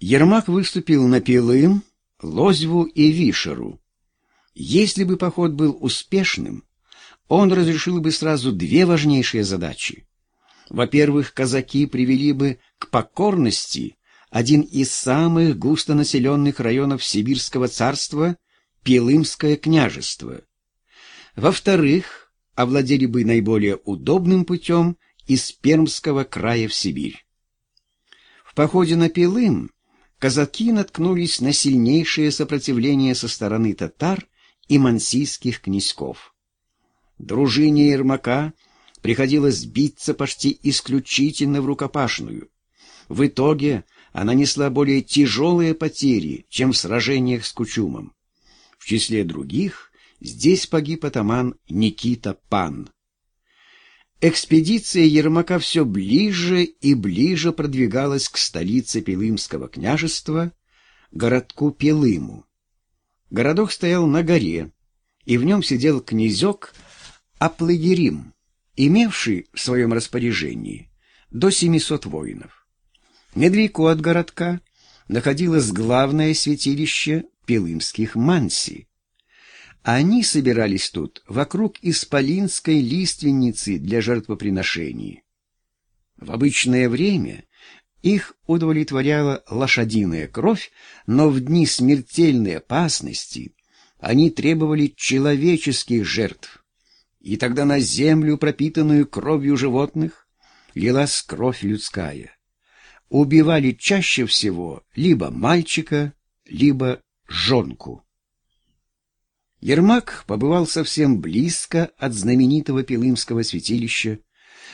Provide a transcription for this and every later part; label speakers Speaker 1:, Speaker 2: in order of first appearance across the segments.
Speaker 1: Ермак выступил на Пилым, Лозьву и Вишеру. Если бы поход был успешным, он разрешил бы сразу две важнейшие задачи. Во-первых, казаки привели бы к покорности один из самых густонаселенных районов Сибирского царства – Пилымское княжество. Во-вторых, овладели бы наиболее удобным путем из Пермского края в Сибирь. В походе на Пилым казаки наткнулись на сильнейшее сопротивление со стороны татар и мансийских князьков. Дружине Ермака приходилось биться почти исключительно в рукопашную. В итоге она несла более тяжелые потери, чем в сражениях с Кучумом. В числе других здесь погиб атаман Никита Пан. Экспедиция Ермака все ближе и ближе продвигалась к столице Пилымского княжества, городку Пилыму. Городок стоял на горе, и в нем сидел князек Аплагерим, имевший в своем распоряжении до 700 воинов. Недалеко от городка находилось главное святилище пилымских манси. Они собирались тут вокруг исполинской лиственницы для жертвоприношений. В обычное время их удовлетворяла лошадиная кровь, но в дни смертельной опасности они требовали человеческих жертв. И тогда на землю, пропитанную кровью животных, лилась кровь людская. Убивали чаще всего либо мальчика, либо жонку. Ермак побывал совсем близко от знаменитого Пилымского святилища,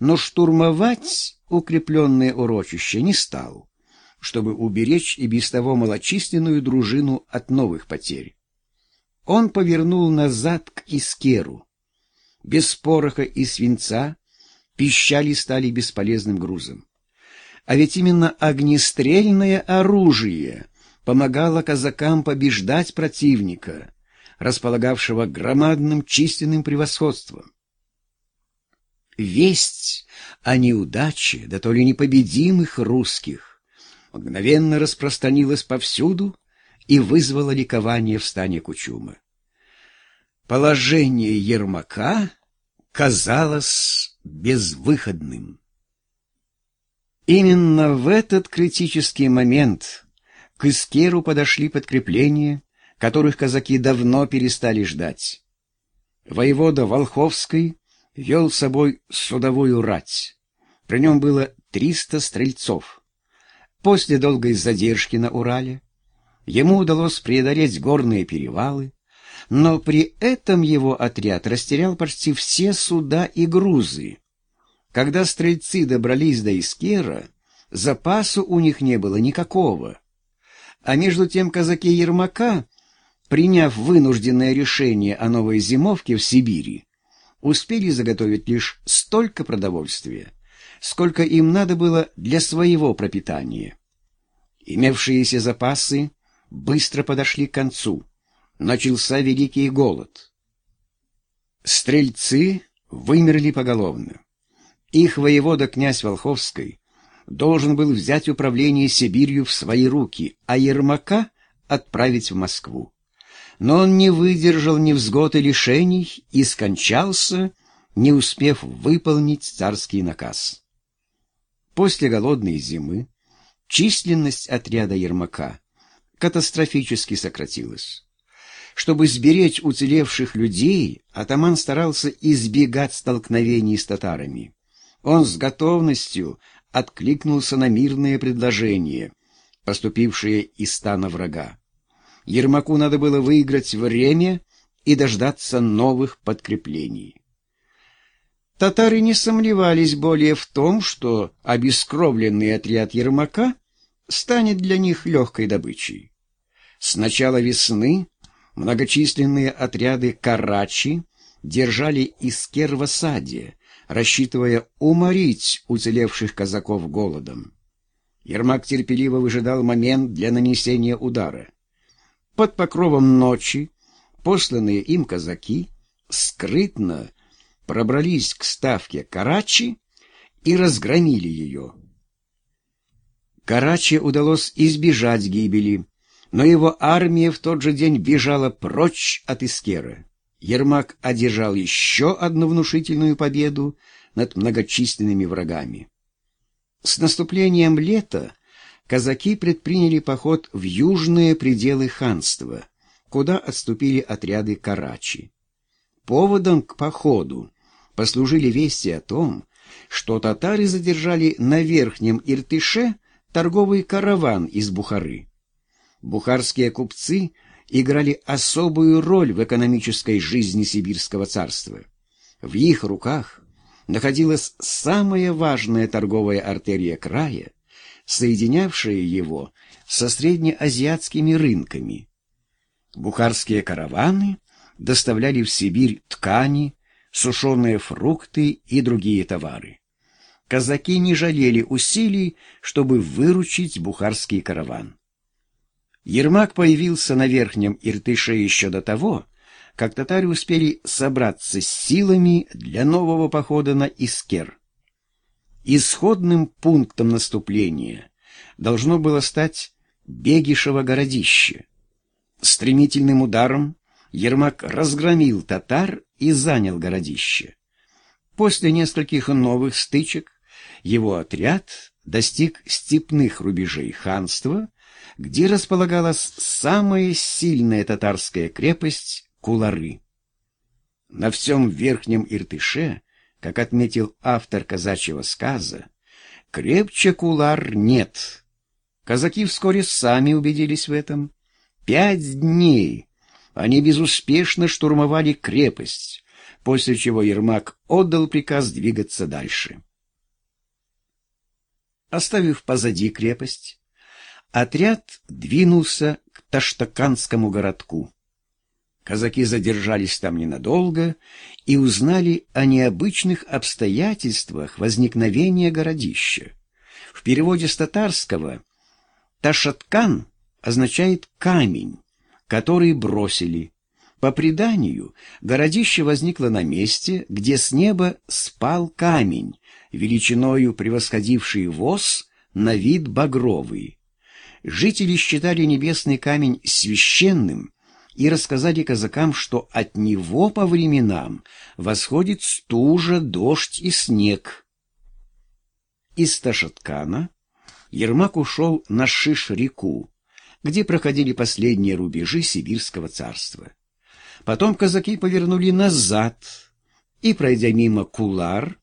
Speaker 1: но штурмовать укрепленное урочище не стал, чтобы уберечь и без того малочисленную дружину от новых потерь. Он повернул назад к Искеру. Без пороха и свинца пищали стали бесполезным грузом. А ведь именно огнестрельное оружие помогало казакам побеждать противника, располагавшего громадным численным превосходством. Весть о неудаче, да то ли непобедимых русских, мгновенно распространилась повсюду и вызвала ликование в стане Кучума. Положение Ермака казалось безвыходным. Именно в этот критический момент к Искеру подошли подкрепления, которых казаки давно перестали ждать. Воевода Волховский вел с собой судовую рать. При нем было триста стрельцов. После долгой задержки на Урале ему удалось преодолеть горные перевалы, но при этом его отряд растерял почти все суда и грузы. Когда стрельцы добрались до Искера, запасу у них не было никакого. А между тем казаки Ермака, приняв вынужденное решение о новой зимовке в Сибири, успели заготовить лишь столько продовольствия, сколько им надо было для своего пропитания. Имевшиеся запасы быстро подошли к концу. Начался великий голод. Стрельцы вымерли поголовно. Их воевода князь Волховский должен был взять управление Сибирью в свои руки, а Ермака отправить в Москву но он не выдержал невзгод и лишений и скончался, не успев выполнить царский наказ. После голодной зимы численность отряда Ермака катастрофически сократилась. Чтобы сберечь уцелевших людей, атаман старался избегать столкновений с татарами. Он с готовностью откликнулся на мирные предложения, поступившие из стана врага. Ермаку надо было выиграть время и дождаться новых подкреплений. Татары не сомневались более в том, что обескровленный отряд Ермака станет для них легкой добычей. С начала весны многочисленные отряды Карачи держали Искер в осаде, рассчитывая уморить уцелевших казаков голодом. Ермак терпеливо выжидал момент для нанесения удара. Под покровом ночи посланные им казаки скрытно пробрались к ставке Карачи и разгромили ее. Карачи удалось избежать гибели, но его армия в тот же день бежала прочь от Искера. Ермак одержал еще одну внушительную победу над многочисленными врагами. С наступлением лета казаки предприняли поход в южные пределы ханства, куда отступили отряды Карачи. Поводом к походу послужили вести о том, что татары задержали на Верхнем Иртыше торговый караван из Бухары. Бухарские купцы играли особую роль в экономической жизни Сибирского царства. В их руках находилась самая важная торговая артерия края, соединявшая его со среднеазиатскими рынками. Бухарские караваны доставляли в Сибирь ткани, сушеные фрукты и другие товары. Казаки не жалели усилий, чтобы выручить бухарский караван. Ермак появился на Верхнем Иртыше еще до того, как татары успели собраться с силами для нового похода на Искер. Исходным пунктом наступления должно было стать Бегишево городище. Стремительным ударом Ермак разгромил татар и занял городище. После нескольких новых стычек его отряд достиг степных рубежей ханства где располагалась самая сильная татарская крепость Кулары. На всем верхнем Иртыше, как отметил автор казачьего сказа, крепче Кулар нет. Казаки вскоре сами убедились в этом. Пять дней они безуспешно штурмовали крепость, после чего Ермак отдал приказ двигаться дальше. Оставив позади крепость, Отряд двинулся к Таштаканскому городку. Казаки задержались там ненадолго и узнали о необычных обстоятельствах возникновения городища. В переводе с татарского «ташаткан» означает «камень», который бросили. По преданию, городище возникло на месте, где с неба спал камень, величиною превосходивший воз на вид багровый. Жители считали небесный камень священным и рассказали казакам, что от него по временам восходит стужа, дождь и снег. Из Ташаткана Ермак ушел на Шиш-реку, где проходили последние рубежи Сибирского царства. Потом казаки повернули назад и, пройдя мимо Кулар,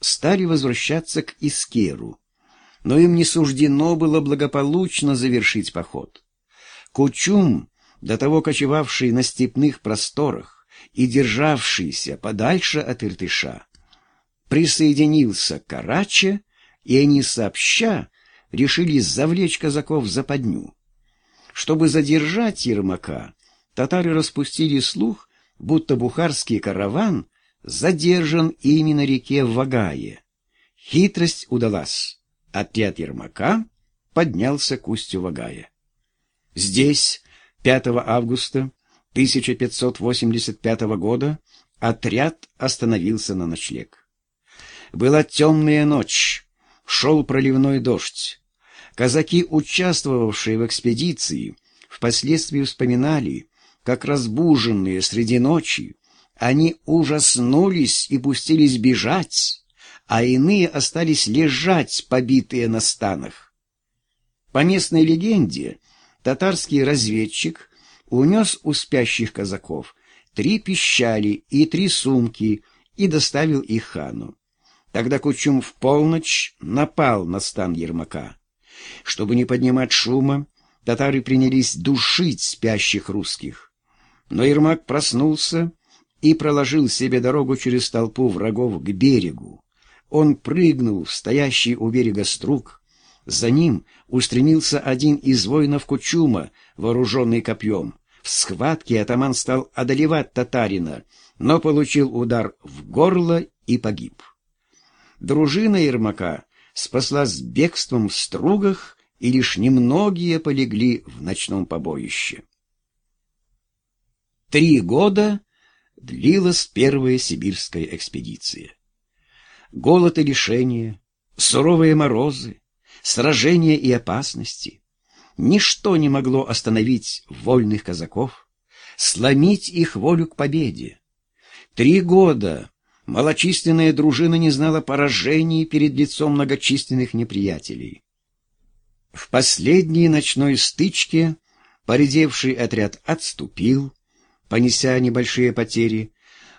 Speaker 1: стали возвращаться к Искеру но им не суждено было благополучно завершить поход. Кучум, до того кочевавший на степных просторах и державшийся подальше от Иртыша, присоединился к Караче, и они сообща решили завлечь казаков в западню. Чтобы задержать Ермака, татары распустили слух, будто бухарский караван задержан именно реке Вагае. Хитрость удалась. Отряд Ермака поднялся к устью Вагая. Здесь 5 августа 1585 года отряд остановился на ночлег. Была темная ночь, шел проливной дождь. Казаки, участвовавшие в экспедиции, впоследствии вспоминали, как разбуженные среди ночи, они ужаснулись и пустились бежать, а иные остались лежать, побитые на станах. По местной легенде, татарский разведчик унес у спящих казаков три пищали и три сумки и доставил их хану. Тогда Кучум в полночь напал на стан Ермака. Чтобы не поднимать шума, татары принялись душить спящих русских. Но Ермак проснулся и проложил себе дорогу через толпу врагов к берегу. Он прыгнул в стоящий у берега струк. За ним устремился один из воинов Кучума, вооруженный копьем. В схватке атаман стал одолевать татарина, но получил удар в горло и погиб. Дружина Ермака спаслась бегством в стругах, и лишь немногие полегли в ночном побоище. Три года длилась первая сибирская экспедиция голод и лишение, суровые морозы, сражения и опасности. Ничто не могло остановить вольных казаков, сломить их волю к победе. Три года малочисленная дружина не знала поражений перед лицом многочисленных неприятелей. В последней ночной стычке поредевший отряд отступил, понеся небольшие потери,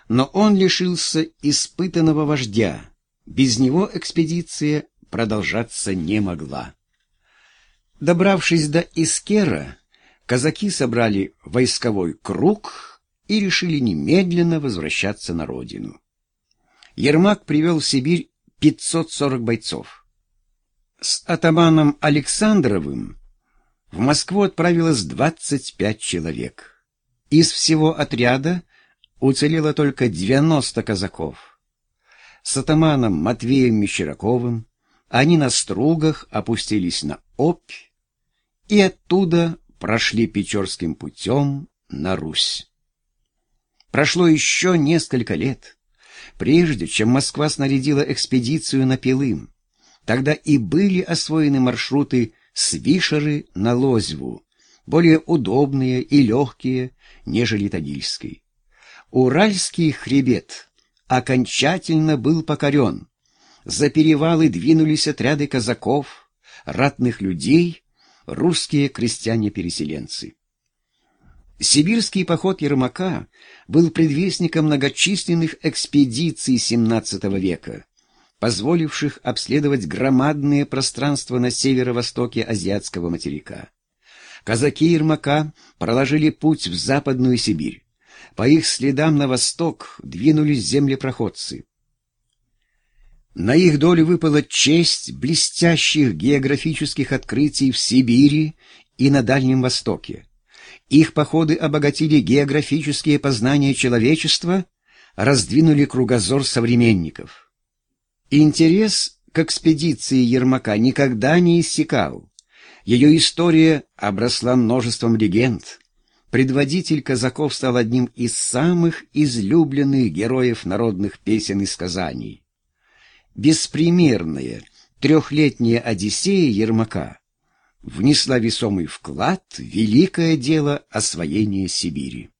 Speaker 1: но он лишился испытанного вождя. Без него экспедиция продолжаться не могла. Добравшись до Искера, казаки собрали войсковой круг и решили немедленно возвращаться на родину. Ермак привел в Сибирь 540 бойцов. С атаманом Александровым в Москву отправилось 25 человек. Из всего отряда уцелело только 90 казаков. С атаманом Матвеем Мещеряковым они на стругах опустились на Обь и оттуда прошли Печорским путем на Русь. Прошло еще несколько лет, прежде чем Москва снарядила экспедицию на Пилым. Тогда и были освоены маршруты с Вишеры на Лозьву, более удобные и легкие, нежели Тагильский. Уральский хребет окончательно был покорен. За перевалы двинулись отряды казаков, ратных людей, русские крестьяне-переселенцы. Сибирский поход Ермака был предвестником многочисленных экспедиций XVII века, позволивших обследовать громадные пространства на северо-востоке азиатского материка. Казаки Ермака проложили путь в Западную Сибирь. По их следам на восток двинулись землепроходцы. На их долю выпала честь блестящих географических открытий в Сибири и на Дальнем Востоке. Их походы обогатили географические познания человечества, раздвинули кругозор современников. Интерес к экспедиции Ермака никогда не иссякал. Ее история обросла множеством легенд. Предводитель казаков стал одним из самых излюбленных героев народных песен и сказаний беспримерная трехлетняя Одиссея Ермака внесла весомый вклад в великое дело освоения Сибири.